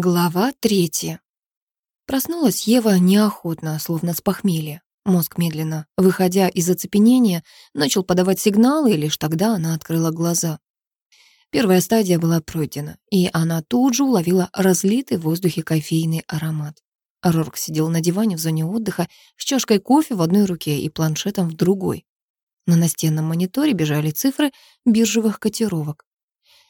Глава третья. Проснулась Ева неохотно, словно с похмелья. Мозг медленно, выходя из оцепенения, начал подавать сигналы, и лишь тогда она открыла глаза. Первая стадия была пройдена, и она тут же уловила разлитый в воздухе кофейный аромат. Рорк сидел на диване в зоне отдыха с чашкой кофе в одной руке и планшетом в другой. На настенном мониторе бежали цифры биржевых котировок.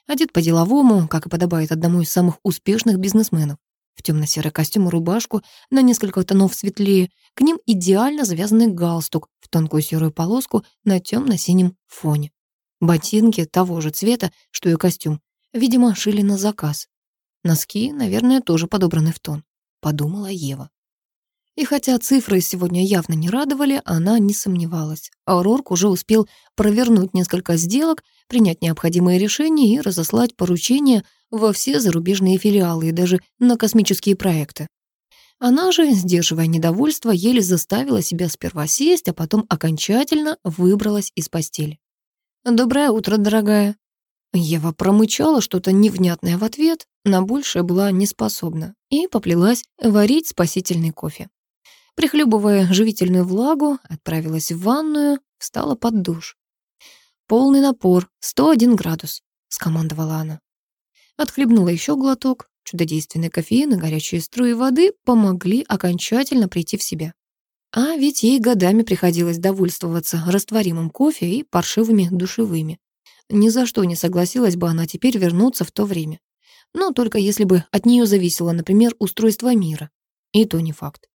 Одет по-деловому, как и подобает одному из самых успешных бизнесменов. В темно-серый костюм и рубашку, на несколько тонов светлее, к ним идеально завязанный галстук в тонкую серую полоску на темно-синем фоне. Ботинки того же цвета, что и костюм, видимо, шили на заказ. Носки, наверное, тоже подобраны в тон, подумала Ева. И хотя цифры сегодня явно не радовали, она не сомневалась. Аурорк уже успел провернуть несколько сделок, принять необходимые решения и разослать поручения во все зарубежные филиалы и даже на космические проекты. Она же, сдерживая недовольство, еле заставила себя сперва сесть, а потом окончательно выбралась из постели. «Доброе утро, дорогая». Ева промычала что-то невнятное в ответ, на большее была не способна, и поплелась варить спасительный кофе. Прихлебывая живительную влагу, отправилась в ванную, встала под душ. «Полный напор, 101 градус», — скомандовала она. Отхлебнула еще глоток. Чудодейственный кофеин и горячие струи воды помогли окончательно прийти в себя. А ведь ей годами приходилось довольствоваться растворимым кофе и паршивыми душевыми. Ни за что не согласилась бы она теперь вернуться в то время. Но только если бы от нее зависело, например, устройство мира. И то не факт.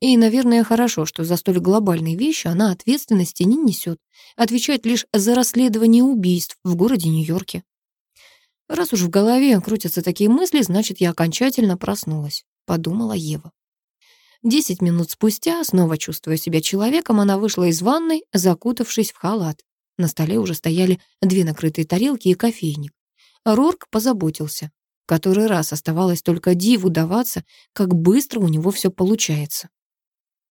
И, наверное, хорошо, что за столь глобальные вещи она ответственности не несет, отвечает лишь за расследование убийств в городе Нью-Йорке. Раз уж в голове крутятся такие мысли, значит, я окончательно проснулась, подумала Ева. Десять минут спустя, снова чувствуя себя человеком, она вышла из ванной, закутавшись в халат. На столе уже стояли две накрытые тарелки и кофейник. Рорк позаботился. Который раз оставалось только диву даваться, как быстро у него все получается.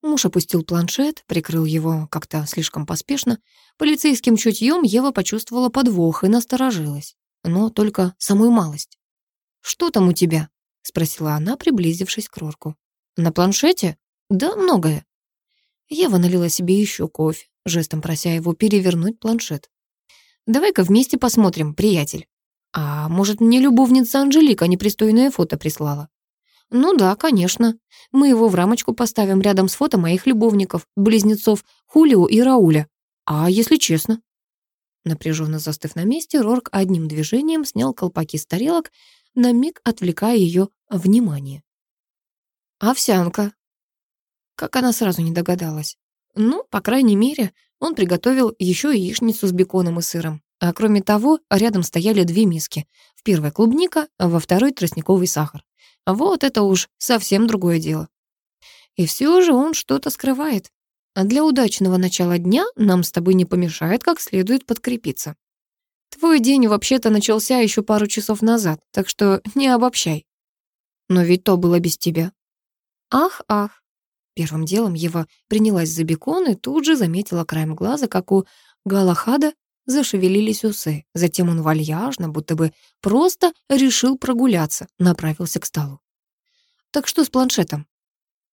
Муж опустил планшет, прикрыл его как-то слишком поспешно. Полицейским чутьем Ева почувствовала подвох и насторожилась. Но только самую малость. «Что там у тебя?» — спросила она, приблизившись к Рорку. «На планшете? Да, многое». Ева налила себе еще кофе, жестом прося его перевернуть планшет. «Давай-ка вместе посмотрим, приятель. А может, мне любовница Анжелика непристойное фото прислала?» «Ну да, конечно. Мы его в рамочку поставим рядом с фото моих любовников, близнецов Хулио и Рауля. А если честно?» Напряженно застыв на месте, Рорк одним движением снял колпаки с тарелок, на миг отвлекая ее внимание. «Овсянка». Как она сразу не догадалась. Ну, по крайней мере, он приготовил еще яичницу с беконом и сыром. А кроме того, рядом стояли две миски. В первой клубника, а во второй тростниковый сахар. Вот это уж совсем другое дело. И все же он что-то скрывает. А для удачного начала дня нам с тобой не помешает как следует подкрепиться. Твой день вообще-то начался еще пару часов назад, так что не обобщай. Но ведь то было без тебя. Ах, ах. Первым делом Ева принялась за бекон и тут же заметила краем глаза, как у Галахада зашевелились усы. Затем он вальяжно, будто бы просто решил прогуляться, направился к столу. «Так что с планшетом?»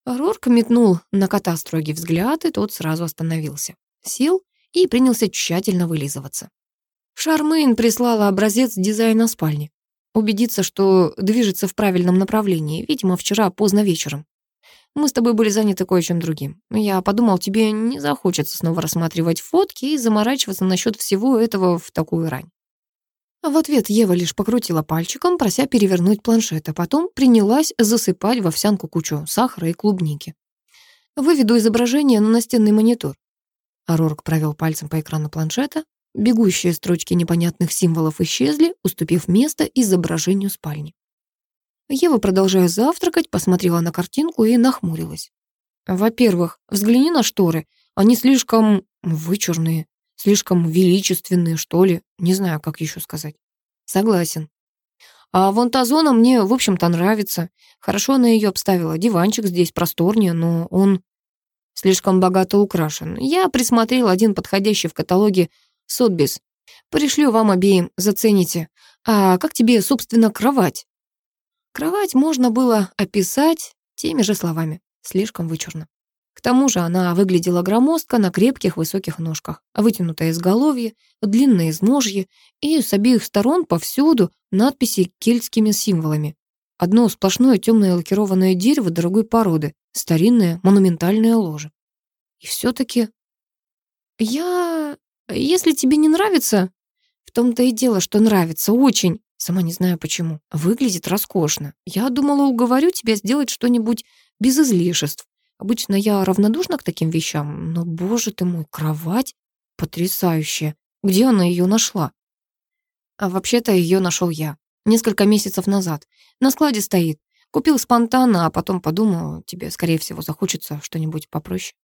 Рорк метнул на кота строгий взгляд, и тот сразу остановился. Сел и принялся тщательно вылизываться. Шармейн прислала образец дизайна спальни. Убедиться, что движется в правильном направлении, видимо, вчера поздно вечером. Мы с тобой были заняты кое-чем другим. Я подумал, тебе не захочется снова рассматривать фотки и заморачиваться насчет всего этого в такую рань. В ответ Ева лишь покрутила пальчиком, прося перевернуть планшет, а потом принялась засыпать в овсянку кучу сахара и клубники. Выведу изображение на настенный монитор. Арорк провел пальцем по экрану планшета. Бегущие строчки непонятных символов исчезли, уступив место изображению спальни. Ева, продолжая завтракать, посмотрела на картинку и нахмурилась. Во-первых, взгляни на шторы. Они слишком вычурные, слишком величественные, что ли. Не знаю, как еще сказать. Согласен. А вон та зона мне, в общем-то, нравится. Хорошо она ее обставила. Диванчик здесь просторнее, но он слишком богато украшен. Я присмотрел один подходящий в каталоге Сотбис. Пришлю вам обеим, зацените. А как тебе, собственно, кровать? Кровать можно было описать теми же словами, слишком вычурно. К тому же она выглядела громоздко на крепких высоких ножках, вытянутое изголовье, длинные изножье и с обеих сторон повсюду надписи кельтскими символами. Одно сплошное темное лакированное дерево дорогой породы, старинное монументальное ложе. И все-таки... Я... Если тебе не нравится... В том-то и дело, что нравится очень. Сама не знаю почему. Выглядит роскошно. Я думала, уговорю тебя сделать что-нибудь без излишеств. Обычно я равнодушна к таким вещам, но, боже ты мой, кровать потрясающая. Где она ее нашла? А вообще-то ее нашел я. Несколько месяцев назад. На складе стоит. Купил спонтанно, а потом подумал, тебе, скорее всего, захочется что-нибудь попроще.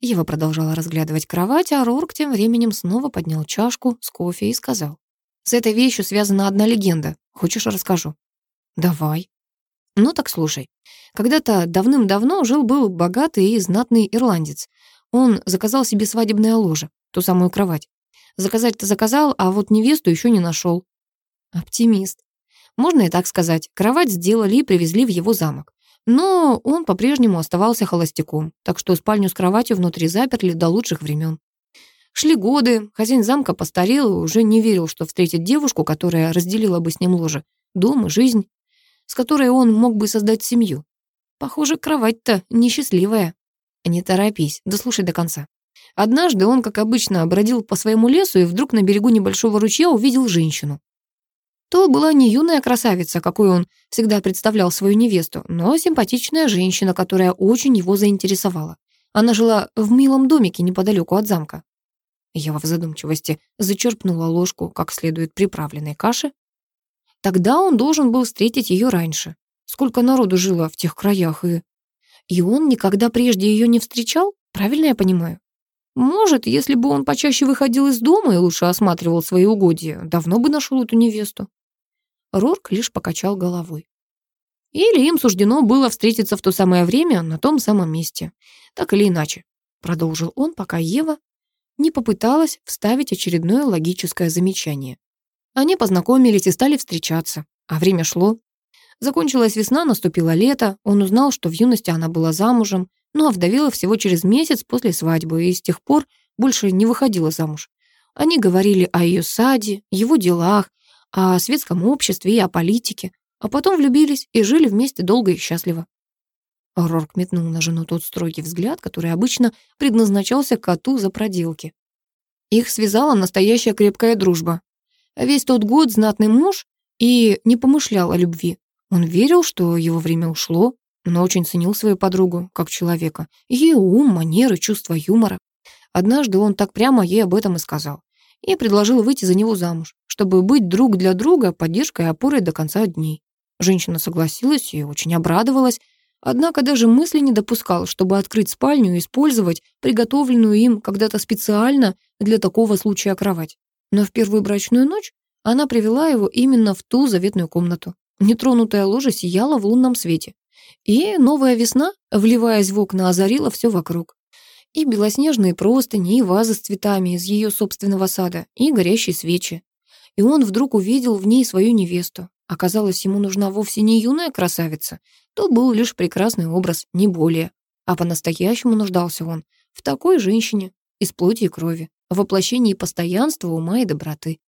Ева продолжала разглядывать кровать, а Рорк тем временем снова поднял чашку с кофе и сказал. «С этой вещью связана одна легенда. Хочешь, расскажу?» «Давай». «Ну так слушай. Когда-то давным-давно жил-был богатый и знатный ирландец. Он заказал себе свадебное ложе, ту самую кровать. Заказать-то заказал, а вот невесту еще не нашел. Оптимист. Можно и так сказать. Кровать сделали и привезли в его замок. Но он по-прежнему оставался холостяком, так что спальню с кроватью внутри заперли до лучших времен. Шли годы, хозяин замка постарел и уже не верил, что встретит девушку, которая разделила бы с ним ложе, дом и жизнь, с которой он мог бы создать семью. Похоже, кровать-то несчастливая. Не торопись, дослушай до конца. Однажды он, как обычно, бродил по своему лесу и вдруг на берегу небольшого ручья увидел женщину. То была не юная красавица, какой он всегда представлял свою невесту, но симпатичная женщина, которая очень его заинтересовала. Она жила в милом домике неподалеку от замка. Я в задумчивости зачерпнула ложку как следует приправленной каши. Тогда он должен был встретить ее раньше. Сколько народу жило в тех краях, и... И он никогда прежде ее не встречал? Правильно я понимаю? Может, если бы он почаще выходил из дома и лучше осматривал свои угодья, давно бы нашел эту невесту. Рорк лишь покачал головой. Или им суждено было встретиться в то самое время на том самом месте. Так или иначе, продолжил он, пока Ева не попыталась вставить очередное логическое замечание. Они познакомились и стали встречаться, а время шло. Закончилась весна, наступило лето, он узнал, что в юности она была замужем, но овдовела всего через месяц после свадьбы и с тех пор больше не выходила замуж. Они говорили о ее саде, его делах, о светском обществе и о политике, а потом влюбились и жили вместе долго и счастливо. Рорк метнул на жену тот строгий взгляд, который обычно предназначался коту за проделки. Их связала настоящая крепкая дружба. Весь тот год знатный муж и не помышлял о любви. Он верил, что его время ушло, но очень ценил свою подругу как человека, ее ум, манеры, чувство юмора. Однажды он так прямо ей об этом и сказал и предложил выйти за него замуж, чтобы быть друг для друга поддержкой и опорой до конца дней. Женщина согласилась и очень обрадовалась, однако даже мысли не допускал, чтобы открыть спальню и использовать приготовленную им когда-то специально для такого случая кровать. Но в первую брачную ночь она привела его именно в ту заветную комнату. Нетронутая ложа сияла в лунном свете. И новая весна, вливаясь в окна, озарила все вокруг. И белоснежные простыни, и вазы с цветами из ее собственного сада, и горящие свечи. И он вдруг увидел в ней свою невесту. Оказалось, ему нужна вовсе не юная красавица, то был лишь прекрасный образ, не более. А по-настоящему нуждался он в такой женщине, из плоти и крови, в воплощении постоянства, ума и доброты.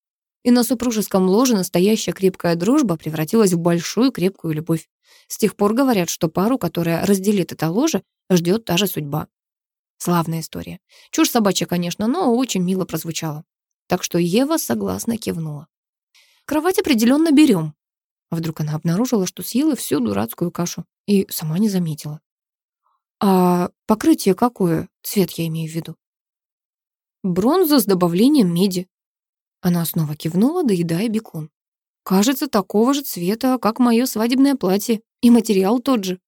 И на супружеском ложе настоящая крепкая дружба превратилась в большую крепкую любовь. С тех пор говорят, что пару, которая разделит это ложе, ждет та же судьба. Славная история. Чушь собачья, конечно, но очень мило прозвучала. Так что Ева согласно кивнула. Кровать определенно берем. Вдруг она обнаружила, что съела всю дурацкую кашу и сама не заметила. А покрытие какое? Цвет я имею в виду. Бронза с добавлением меди. Она снова кивнула, доедая бекон. Кажется, такого же цвета, как мое свадебное платье, и материал тот же.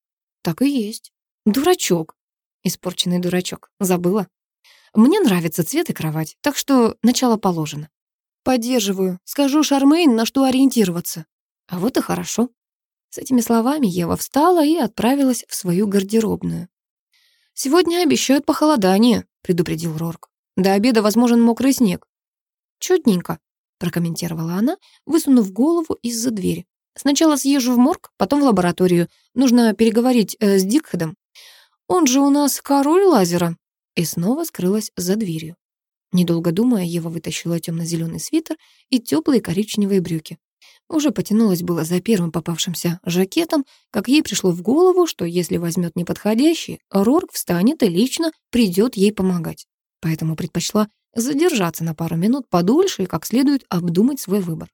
Так и есть. Дурачок. Испорченный дурачок. Забыла? Мне нравится цвет и кровать, так что начало положено. Поддерживаю. Скажу Шармейн, на что ориентироваться. А вот и хорошо. С этими словами Ева встала и отправилась в свою гардеробную. «Сегодня обещают похолодание», — предупредил Рорк. «До обеда возможен мокрый снег». «Чудненько», — прокомментировала она, высунув голову из-за двери. Сначала съезжу в морг, потом в лабораторию. Нужно переговорить э, с Дикхедом. Он же у нас король лазера». И снова скрылась за дверью. Недолго думая, Ева вытащила темно-зеленый свитер и теплые коричневые брюки. Уже потянулась было за первым попавшимся жакетом, как ей пришло в голову, что если возьмет неподходящий, Рорк встанет и лично придет ей помогать. Поэтому предпочла задержаться на пару минут подольше и как следует обдумать свой выбор.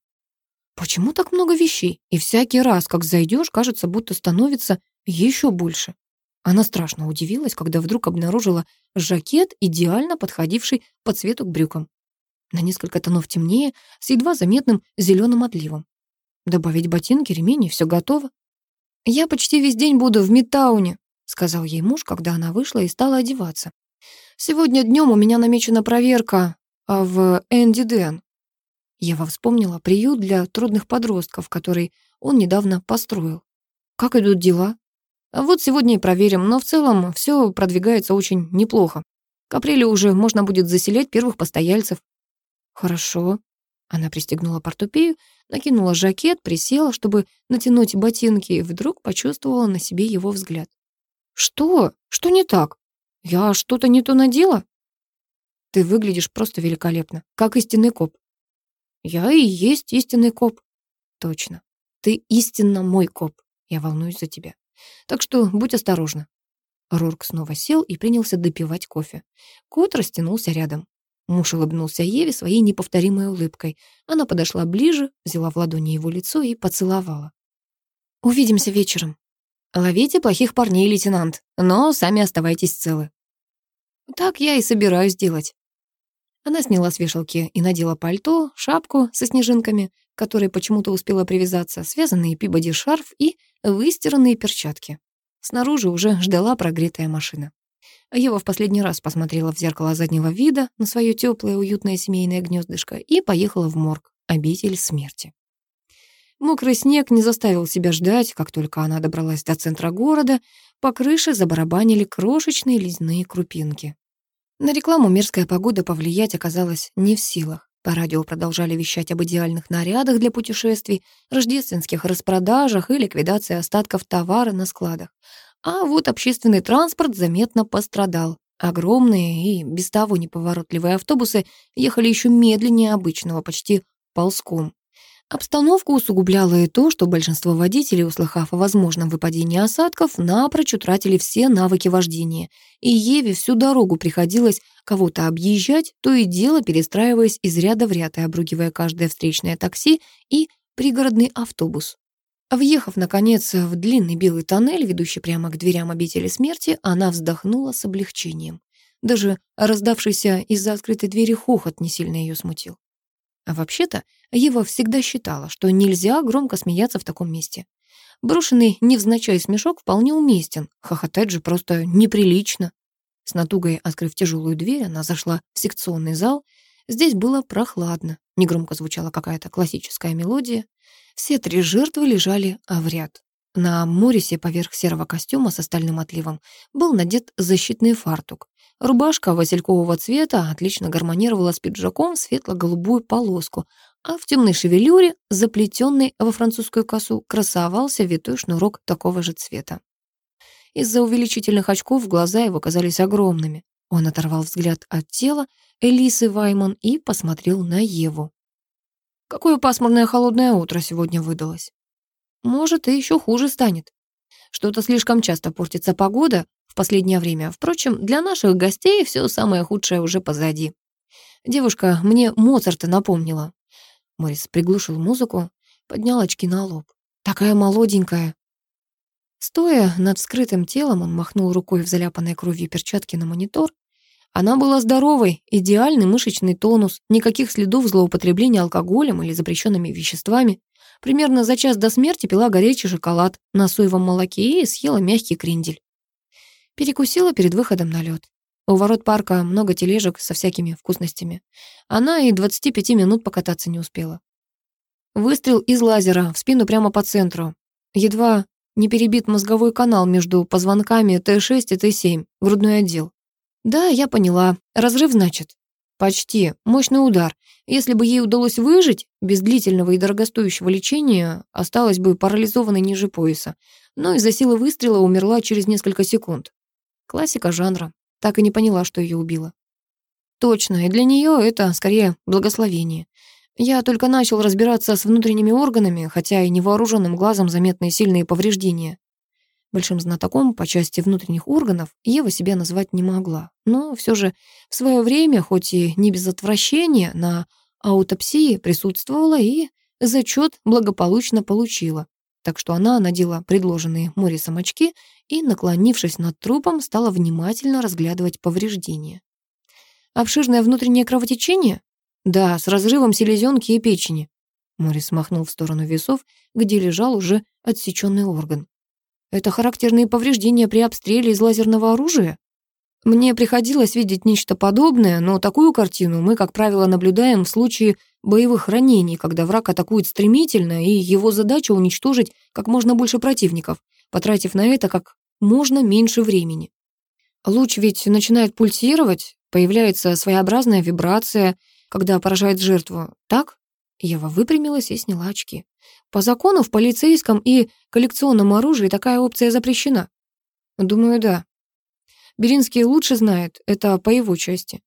Почему так много вещей? И всякий раз, как зайдешь, кажется, будто становится еще больше. Она страшно удивилась, когда вдруг обнаружила жакет, идеально подходивший по цвету к брюкам. На несколько тонов темнее, с едва заметным зеленым отливом. Добавить ботинки, ремень, и все готово. «Я почти весь день буду в Мидтауне», — сказал ей муж, когда она вышла и стала одеваться. «Сегодня днем у меня намечена проверка а в Энди Дэн». Ева вспомнила приют для трудных подростков, который он недавно построил. «Как идут дела?» «Вот сегодня и проверим, но в целом все продвигается очень неплохо. К апрелю уже можно будет заселять первых постояльцев». «Хорошо», она пристегнула портупею, накинула жакет, присела, чтобы натянуть ботинки, и вдруг почувствовала на себе его взгляд. «Что? Что не так? Я что-то не то надела?» «Ты выглядишь просто великолепно, как истинный коп». «Я и есть истинный коп». «Точно. Ты истинно мой коп. Я волнуюсь за тебя. Так что будь осторожна». Рурк снова сел и принялся допивать кофе. Кот растянулся рядом. Муж улыбнулся Еве своей неповторимой улыбкой. Она подошла ближе, взяла в ладони его лицо и поцеловала. «Увидимся вечером. Ловите плохих парней, лейтенант, но сами оставайтесь целы». «Так я и собираюсь делать». Она сняла с вешалки и надела пальто, шапку со снежинками, которой почему-то успела привязаться, связанный пибоди шарф и выстиранные перчатки. Снаружи уже ждала прогретая машина. Ева в последний раз посмотрела в зеркало заднего вида на свое теплое уютное семейное гнездышко и поехала в морг, обитель смерти. Мокрый снег не заставил себя ждать, как только она добралась до центра города, по крыше забарабанили крошечные ледяные крупинки. На рекламу мерзкая погода повлиять оказалась не в силах. По радио продолжали вещать об идеальных нарядах для путешествий, рождественских распродажах и ликвидации остатков товара на складах. А вот общественный транспорт заметно пострадал. Огромные и без того неповоротливые автобусы ехали еще медленнее обычного, почти ползком. Обстановку усугубляло и то, что большинство водителей, услыхав о возможном выпадении осадков, напрочь утратили все навыки вождения, и Еве всю дорогу приходилось кого-то объезжать, то и дело перестраиваясь из ряда в ряд и обругивая каждое встречное такси и пригородный автобус. Въехав, наконец, в длинный белый тоннель, ведущий прямо к дверям обители смерти, она вздохнула с облегчением. Даже раздавшийся из-за открытой двери хохот не сильно ее смутил. А вообще-то, Ева всегда считала, что нельзя громко смеяться в таком месте. Брошенный невзначай смешок вполне уместен, хохотать же просто неприлично. С натугой открыв тяжелую дверь, она зашла в секционный зал. Здесь было прохладно, негромко звучала какая-то классическая мелодия. Все три жертвы лежали в ряд. На Морисе поверх серого костюма с остальным отливом был надет защитный фартук. Рубашка василькового цвета отлично гармонировала с пиджаком в светло-голубую полоску, а в темной шевелюре, заплетенной во французскую косу, красовался витой шнурок такого же цвета. Из-за увеличительных очков глаза его казались огромными. Он оторвал взгляд от тела Элисы Вайман и посмотрел на Еву. Какое пасмурное холодное утро сегодня выдалось. Может, и еще хуже станет. Что-то слишком часто портится погода в последнее время. Впрочем, для наших гостей все самое худшее уже позади. Девушка мне Моцарта напомнила. Морис приглушил музыку, поднял очки на лоб. Такая молоденькая. Стоя над вскрытым телом, он махнул рукой в заляпанной кровью перчатки на монитор она была здоровой, идеальный мышечный тонус, никаких следов злоупотребления алкоголем или запрещенными веществами. Примерно за час до смерти пила горячий шоколад на соевом молоке и съела мягкий крендель. Перекусила перед выходом на лед. У ворот парка много тележек со всякими вкусностями. Она и 25 минут покататься не успела. Выстрел из лазера в спину прямо по центру. Едва не перебит мозговой канал между позвонками Т6 и Т7, грудной отдел. Да, я поняла. Разрыв, значит? Почти. Мощный удар. Если бы ей удалось выжить, без длительного и дорогостоящего лечения осталась бы парализованной ниже пояса, но из-за силы выстрела умерла через несколько секунд. Классика жанра. Так и не поняла, что ее убило. Точно, и для нее это скорее благословение. Я только начал разбираться с внутренними органами, хотя и невооруженным глазом заметны сильные повреждения. Большим знатоком по части внутренних органов Ева себя назвать не могла. Но все же в свое время, хоть и не без отвращения, на аутопсии присутствовала и зачет благополучно получила. Так что она надела предложенные Моррисом очки и, наклонившись над трупом, стала внимательно разглядывать повреждения. Обширное внутреннее кровотечение? Да, с разрывом селезенки и печени. Моррис махнул в сторону весов, где лежал уже отсеченный орган. Это характерные повреждения при обстреле из лазерного оружия? Мне приходилось видеть нечто подобное, но такую картину мы, как правило, наблюдаем в случае боевых ранений, когда враг атакует стремительно, и его задача уничтожить как можно больше противников, потратив на это как можно меньше времени. Луч ведь начинает пульсировать, появляется своеобразная вибрация, когда поражает жертву, так? Ева выпрямилась и сняла очки. По закону в полицейском и коллекционном оружии такая опция запрещена. Думаю, да. Беринский лучше знает, это по его части.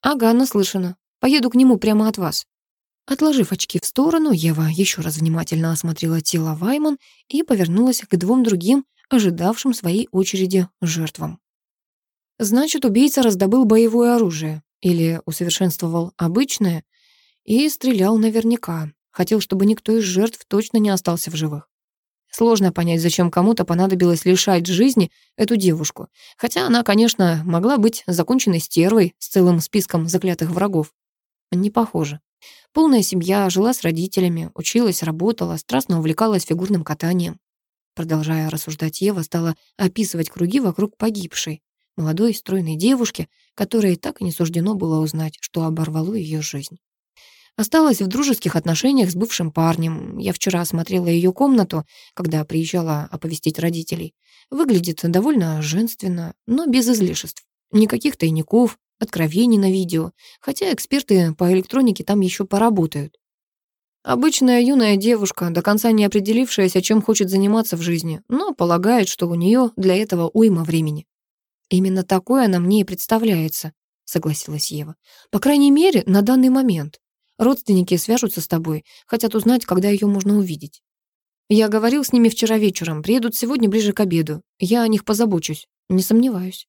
Ага, наслышана. Поеду к нему прямо от вас. Отложив очки в сторону, Ева еще раз внимательно осмотрела тело Вайман и повернулась к двум другим, ожидавшим своей очереди жертвам. Значит, убийца раздобыл боевое оружие или усовершенствовал обычное и стрелял наверняка. Хотел, чтобы никто из жертв точно не остался в живых. Сложно понять, зачем кому-то понадобилось лишать жизни эту девушку. Хотя она, конечно, могла быть законченной стервой с целым списком заклятых врагов. Не похоже. Полная семья, жила с родителями, училась, работала, страстно увлекалась фигурным катанием. Продолжая рассуждать, Ева стала описывать круги вокруг погибшей, молодой, стройной девушки, которой так и не суждено было узнать, что оборвало ее жизнь. Осталась в дружеских отношениях с бывшим парнем. Я вчера осмотрела ее комнату, когда приезжала оповестить родителей. Выглядит довольно женственно, но без излишеств. Никаких тайников, откровений на видео, хотя эксперты по электронике там еще поработают. Обычная юная девушка, до конца не определившаяся, чем хочет заниматься в жизни, но полагает, что у нее для этого уйма времени. Именно такое она мне и представляется, согласилась Ева. По крайней мере, на данный момент. Родственники свяжутся с тобой, хотят узнать, когда ее можно увидеть. Я говорил с ними вчера вечером, приедут сегодня ближе к обеду. Я о них позабочусь, не сомневаюсь.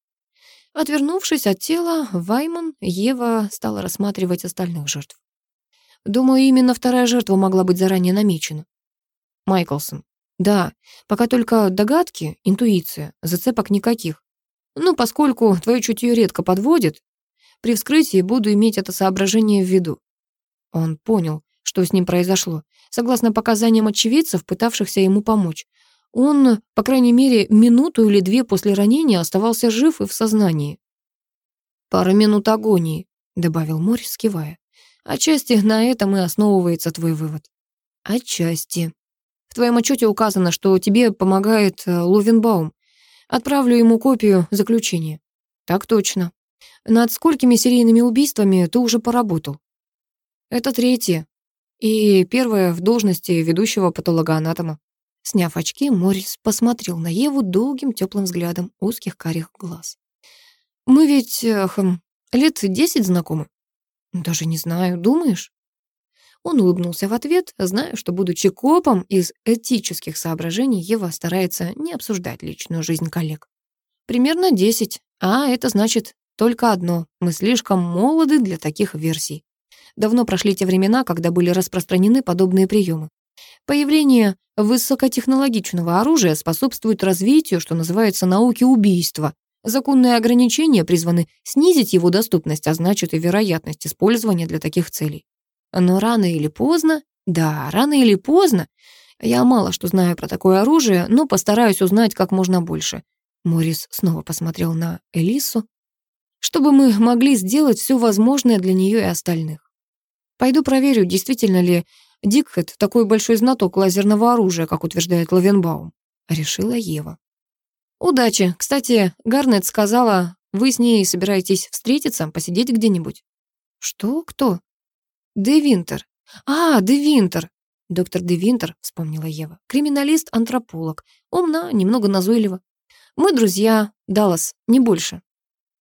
Отвернувшись от тела, Вайман, Ева стала рассматривать остальных жертв. Думаю, именно вторая жертва могла быть заранее намечена. Майклсон. Да, пока только догадки, интуиция, зацепок никаких. Ну, поскольку твое чутье редко подводит, при вскрытии буду иметь это соображение в виду. Он понял, что с ним произошло. Согласно показаниям очевидцев, пытавшихся ему помочь, он, по крайней мере, минуту или две после ранения оставался жив и в сознании. «Пара минут агонии», — добавил Морис, кивая. «Отчасти на этом и основывается твой вывод». «Отчасти. В твоем отчете указано, что тебе помогает э, Ловенбаум. Отправлю ему копию заключения». «Так точно. Над сколькими серийными убийствами ты уже поработал?» Это третье. И первое в должности ведущего патологоанатома. Сняв очки, Морис посмотрел на Еву долгим теплым взглядом узких карих глаз. «Мы ведь, хм, лет десять знакомы?» «Даже не знаю, думаешь?» Он улыбнулся в ответ, зная, что, будучи копом, из этических соображений Ева старается не обсуждать личную жизнь коллег. «Примерно десять, а это значит только одно. Мы слишком молоды для таких версий. Давно прошли те времена, когда были распространены подобные приемы. Появление высокотехнологичного оружия способствует развитию, что называется, науки убийства. Законные ограничения призваны снизить его доступность, а значит и вероятность использования для таких целей. Но рано или поздно, да, рано или поздно, я мало что знаю про такое оружие, но постараюсь узнать как можно больше. Морис снова посмотрел на Элису, чтобы мы могли сделать все возможное для нее и остальных. Пойду проверю, действительно ли Дикхед такой большой знаток лазерного оружия, как утверждает Лавенбаум. Решила Ева. Удачи. Кстати, Гарнет сказала, вы с ней собираетесь встретиться, посидеть где-нибудь. Что? Кто? Де Винтер. А, Де Винтер. Доктор Де Винтер, вспомнила Ева. Криминалист-антрополог. Умна, немного назойлива. Мы друзья, Даллас, не больше.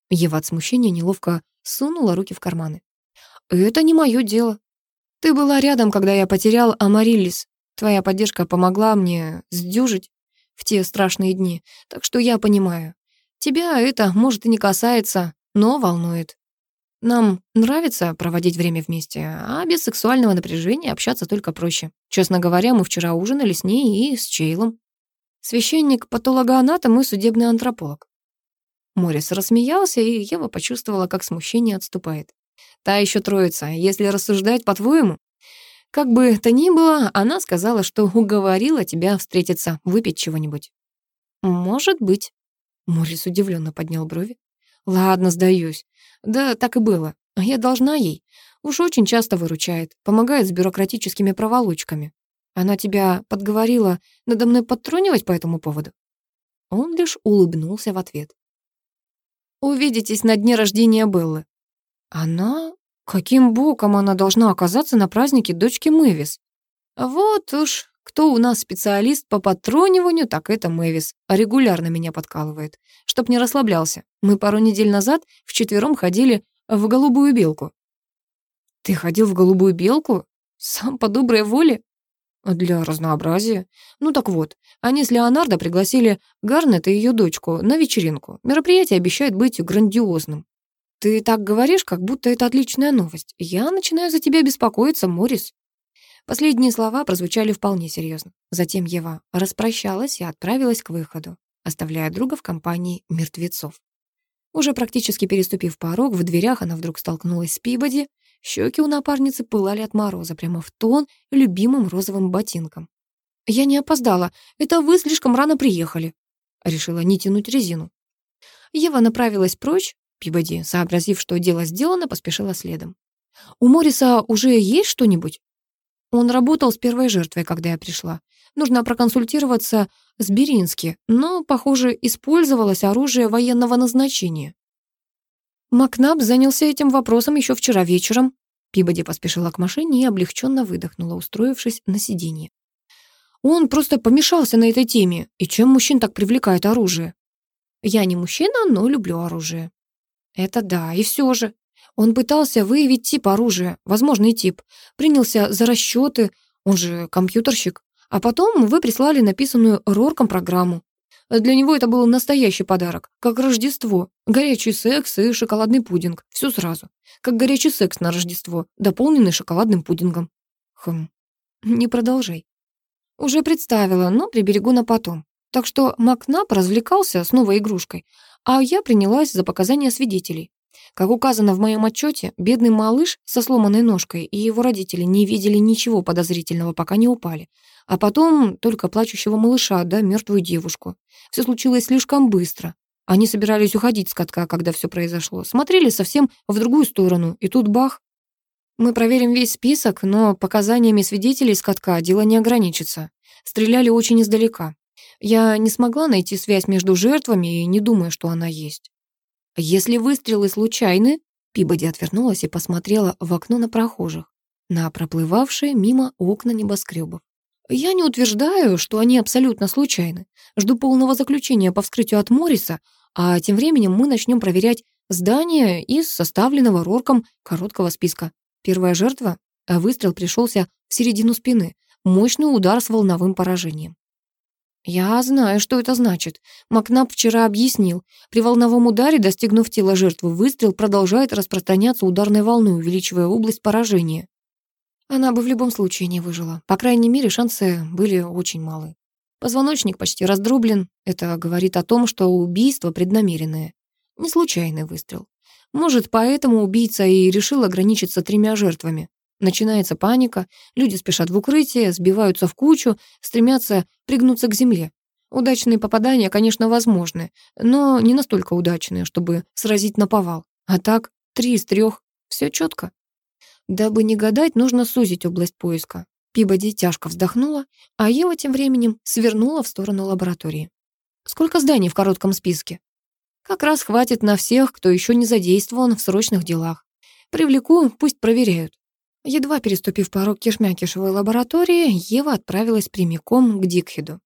Ева от смущения неловко сунула руки в карманы. Это не мое дело. Ты была рядом, когда я потерял Амариллис. Твоя поддержка помогла мне сдюжить в те страшные дни, так что я понимаю. Тебя это, может, и не касается, но волнует. Нам нравится проводить время вместе, а без сексуального напряжения общаться только проще. Честно говоря, мы вчера ужинали с ней и с Чейлом. Священник, патологоанатом и судебный антрополог. Морис рассмеялся, и Ева почувствовала, как смущение отступает. Та еще троица, если рассуждать по-твоему. Как бы то ни было, она сказала, что уговорила тебя встретиться, выпить чего-нибудь. Может быть. Морис удивленно поднял брови. Ладно, сдаюсь. Да, так и было. Я должна ей. Уж очень часто выручает, помогает с бюрократическими проволочками. Она тебя подговорила надо мной подтрунивать по этому поводу? Он лишь улыбнулся в ответ. Увидитесь на дне рождения Беллы. Она? Каким боком она должна оказаться на празднике дочки Мэвис? Вот уж кто у нас специалист по подтрониванию, так это Мэвис. Регулярно меня подкалывает. Чтоб не расслаблялся. Мы пару недель назад вчетвером ходили в голубую белку. Ты ходил в голубую белку? Сам по доброй воле? Для разнообразия. Ну так вот, они с Леонардо пригласили Гарнет и ее дочку на вечеринку. Мероприятие обещает быть грандиозным. Ты так говоришь, как будто это отличная новость. Я начинаю за тебя беспокоиться, Морис. Последние слова прозвучали вполне серьезно. Затем Ева распрощалась и отправилась к выходу, оставляя друга в компании мертвецов. Уже практически переступив порог, в дверях она вдруг столкнулась с Пибоди. Щеки у напарницы пылали от мороза, прямо в тон любимым розовым ботинком. «Я не опоздала. Это вы слишком рано приехали», — решила не тянуть резину. Ева направилась прочь. Пибоди, сообразив, что дело сделано, поспешила следом. «У Мориса уже есть что-нибудь?» Он работал с первой жертвой, когда я пришла. Нужно проконсультироваться с Берински, но, похоже, использовалось оружие военного назначения. Макнаб занялся этим вопросом еще вчера вечером. Пибоди поспешила к машине и облегченно выдохнула, устроившись на сиденье. Он просто помешался на этой теме. И чем мужчин так привлекает оружие? Я не мужчина, но люблю оружие. Это да, и все же. Он пытался выявить тип оружия, возможный тип, принялся за расчеты, он же компьютерщик, а потом вы прислали написанную Рорком программу. Для него это был настоящий подарок, как Рождество, горячий секс и шоколадный пудинг, все сразу, как горячий секс на Рождество, дополненный шоколадным пудингом. Хм, не продолжай. Уже представила, но приберегу на потом. Так что Макнап развлекался с новой игрушкой, а я принялась за показания свидетелей. Как указано в моем отчете, бедный малыш со сломанной ножкой и его родители не видели ничего подозрительного, пока не упали. А потом только плачущего малыша, да мертвую девушку. Все случилось слишком быстро. Они собирались уходить с катка, когда все произошло. Смотрели совсем в другую сторону, и тут бах. Мы проверим весь список, но показаниями свидетелей с катка дело не ограничится. Стреляли очень издалека. Я не смогла найти связь между жертвами и не думаю, что она есть. Если выстрелы случайны, Пибоди отвернулась и посмотрела в окно на прохожих, на проплывавшие мимо окна небоскребов. Я не утверждаю, что они абсолютно случайны. Жду полного заключения по вскрытию от Морриса, а тем временем мы начнем проверять здание из составленного Рорком короткого списка. Первая жертва, а выстрел пришелся в середину спины, мощный удар с волновым поражением. Я знаю, что это значит. Макнап вчера объяснил. При волновом ударе, достигнув тела жертвы, выстрел продолжает распространяться ударной волной, увеличивая область поражения. Она бы в любом случае не выжила. По крайней мере, шансы были очень малы. Позвоночник почти раздроблен. Это говорит о том, что убийство преднамеренное. Не случайный выстрел. Может, поэтому убийца и решил ограничиться тремя жертвами. Начинается паника, люди спешат в укрытие, сбиваются в кучу, стремятся пригнуться к земле. Удачные попадания, конечно, возможны, но не настолько удачные, чтобы сразить наповал. А так, три из трех, все четко. Дабы не гадать, нужно сузить область поиска. Пибоди тяжко вздохнула, а Ева тем временем свернула в сторону лаборатории. Сколько зданий в коротком списке? Как раз хватит на всех, кто еще не задействован в срочных делах. Привлеку, пусть проверяют. Едва переступив порог кишмя-кишевой лаборатории, Ева отправилась прямиком к Дикхеду.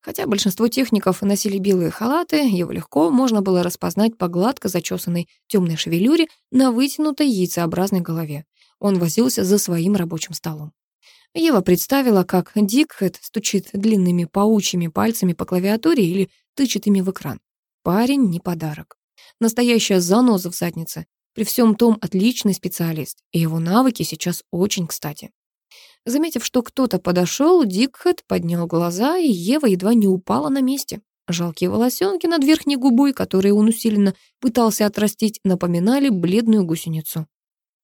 Хотя большинство техников носили белые халаты, его легко можно было распознать по гладко зачесанной темной шевелюре на вытянутой яйцеобразной голове. Он возился за своим рабочим столом. Ева представила, как Дикхед стучит длинными паучьими пальцами по клавиатуре или тычет ими в экран. Парень не подарок. Настоящая заноза в заднице. При всем том отличный специалист, и его навыки сейчас очень кстати. Заметив, что кто-то подошел, Дикхэт поднял глаза, и Ева едва не упала на месте. Жалкие волосенки над верхней губой, которые он усиленно пытался отрастить, напоминали бледную гусеницу.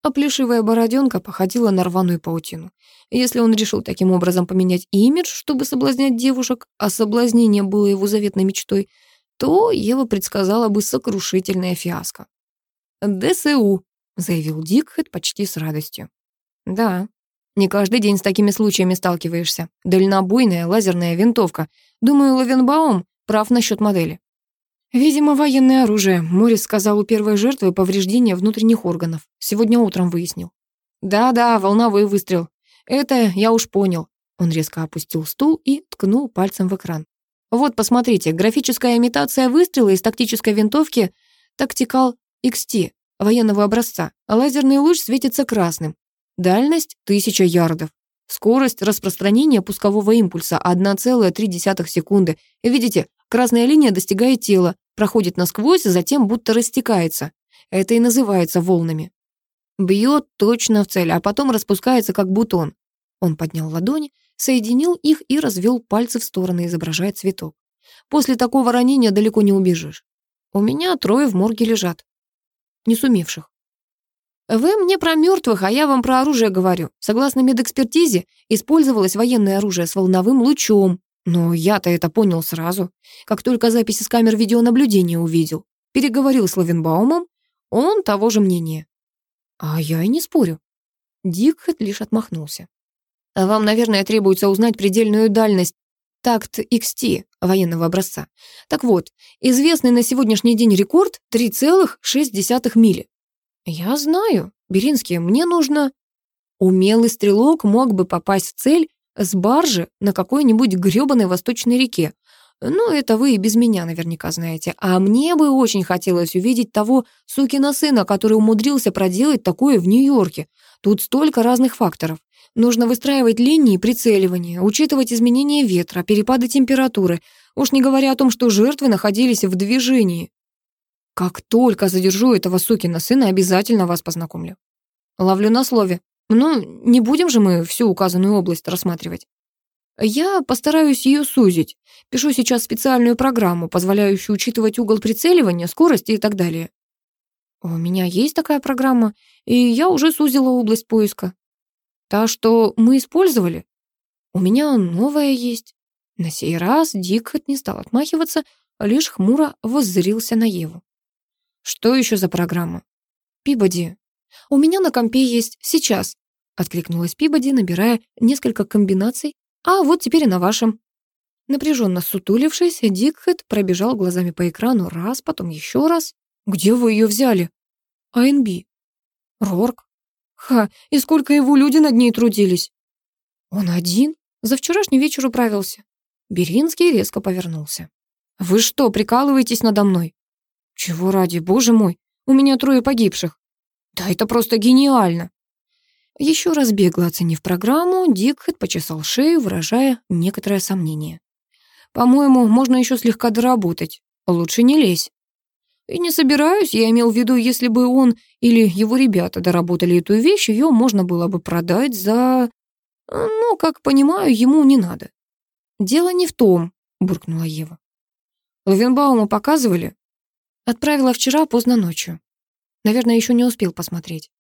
А плешивая бороденка походила на рваную паутину. Если он решил таким образом поменять имидж, чтобы соблазнять девушек, а соблазнение было его заветной мечтой, то Ева предсказала бы сокрушительное фиаско. «ДСУ», — заявил Дикхэт почти с радостью. «Да, не каждый день с такими случаями сталкиваешься. Дальнобойная лазерная винтовка. Думаю, Лавенбаум прав насчет модели. Видимо, военное оружие. Морис сказал у первой жертвы повреждения внутренних органов. Сегодня утром выяснил. Да-да, волновой выстрел. Это я уж понял. Он резко опустил стул и ткнул пальцем в экран. Вот, посмотрите, графическая имитация выстрела из тактической винтовки Tactical XT военного образца. Лазерный луч светится красным. Дальность — 1000 ярдов. Скорость распространения пускового импульса — 1,3 секунды. Видите, красная линия достигает тела, проходит насквозь, затем будто растекается. Это и называется волнами. Бьет точно в цель, а потом распускается, как бутон. Он поднял ладони, соединил их и развел пальцы в стороны, изображая цветок. После такого ранения далеко не убежишь. У меня трое в морге лежат. Не сумевших. Вы мне про мертвых, а я вам про оружие говорю. Согласно медэкспертизе, использовалось военное оружие с волновым лучом. Но я-то это понял сразу, как только записи с камер видеонаблюдения увидел. Переговорил с Лавенбаумом, он того же мнения. А я и не спорю. Дикхет лишь отмахнулся. Вам, наверное, требуется узнать предельную дальность такт XT военного образца. Так вот, известный на сегодняшний день рекорд 3,6 мили. «Я знаю. Беринский, мне нужно...» Умелый стрелок мог бы попасть в цель с баржи на какой-нибудь грёбаной восточной реке. Ну, это вы и без меня наверняка знаете. А мне бы очень хотелось увидеть того сукина сына, который умудрился проделать такое в Нью-Йорке. Тут столько разных факторов. Нужно выстраивать линии прицеливания, учитывать изменения ветра, перепады температуры, уж не говоря о том, что жертвы находились в движении. Как только задержу этого сукина сына, обязательно вас познакомлю. Ловлю на слове. Ну, не будем же мы всю указанную область рассматривать. Я постараюсь ее сузить. Пишу сейчас специальную программу, позволяющую учитывать угол прицеливания, скорость и так далее. У меня есть такая программа, и я уже сузила область поиска. Та, что мы использовали, у меня новая есть. На сей раз Дикхот не стал отмахиваться, лишь хмуро воззрился на Еву. Что еще за программа? Пибоди. У меня на компе есть сейчас, откликнулась Пибоди, набирая несколько комбинаций. А вот теперь и на вашем. Напряженно сутулившись, Дикхэт пробежал глазами по экрану раз, потом еще раз. Где вы ее взяли? АНБ. Рорк. Ха, и сколько его люди над ней трудились. Он один? За вчерашний вечер управился. Беринский резко повернулся. «Вы что, прикалываетесь надо мной?» Чего ради, боже мой, у меня трое погибших. Да это просто гениально. Еще раз бегло оценив программу, Дикхэт почесал шею, выражая некоторое сомнение. «По-моему, можно еще слегка доработать. Лучше не лезь». «И не собираюсь, я имел в виду, если бы он или его ребята доработали эту вещь, ее можно было бы продать за... Ну, как понимаю, ему не надо». «Дело не в том», — буркнула Ева. «Лавенбаума показывали?» Отправила вчера поздно ночью. Наверное, еще не успел посмотреть.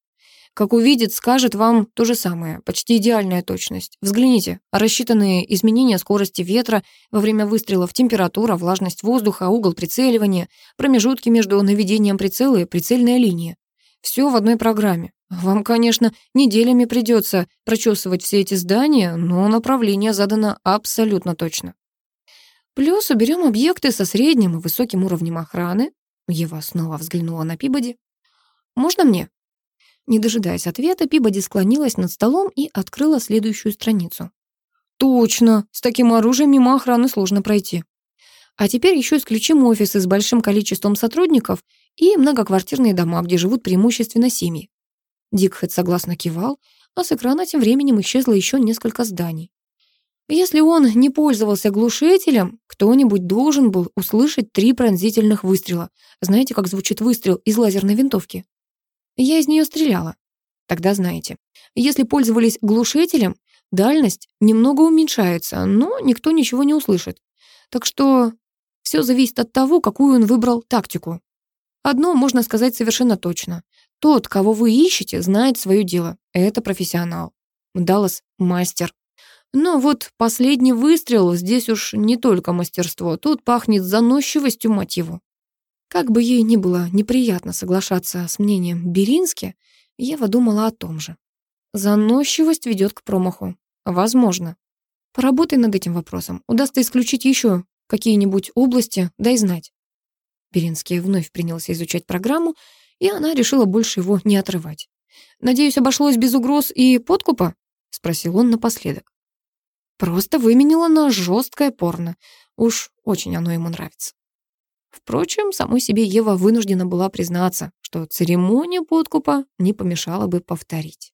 Как увидит, скажет вам то же самое. Почти идеальная точность. Взгляните. Рассчитанные изменения скорости ветра во время выстрелов, температура, влажность воздуха, угол прицеливания, промежутки между наведением прицела и прицельная линия. Все в одной программе. Вам, конечно, неделями придется прочесывать все эти здания, но направление задано абсолютно точно. Плюс уберем объекты со средним и высоким уровнем охраны, Ева снова взглянула на Пибоди. «Можно мне?» Не дожидаясь ответа, Пибоди склонилась над столом и открыла следующую страницу. «Точно! С таким оружием мимо охраны сложно пройти. А теперь еще исключим офисы с большим количеством сотрудников и многоквартирные дома, где живут преимущественно семьи». Дикхэт согласно кивал, а с экрана тем временем исчезло еще несколько зданий. Если он не пользовался глушителем, кто-нибудь должен был услышать три пронзительных выстрела. Знаете, как звучит выстрел из лазерной винтовки? Я из нее стреляла. Тогда знаете. Если пользовались глушителем, дальность немного уменьшается, но никто ничего не услышит. Так что все зависит от того, какую он выбрал тактику. Одно можно сказать совершенно точно. Тот, кого вы ищете, знает свое дело. Это профессионал. Даллас — мастер. Но вот последний выстрел здесь уж не только мастерство, тут пахнет заносчивостью мотиву. Как бы ей ни было неприятно соглашаться с мнением Берински, Ева думала о том же. Заносчивость ведет к промаху. Возможно. Поработай над этим вопросом. Удастся исключить еще какие-нибудь области, дай знать. Беринский вновь принялся изучать программу, и она решила больше его не отрывать. «Надеюсь, обошлось без угроз и подкупа?» — спросил он напоследок. Просто выменила на жесткое порно. Уж очень оно ему нравится. Впрочем, самой себе Ева вынуждена была признаться, что церемонию подкупа не помешало бы повторить.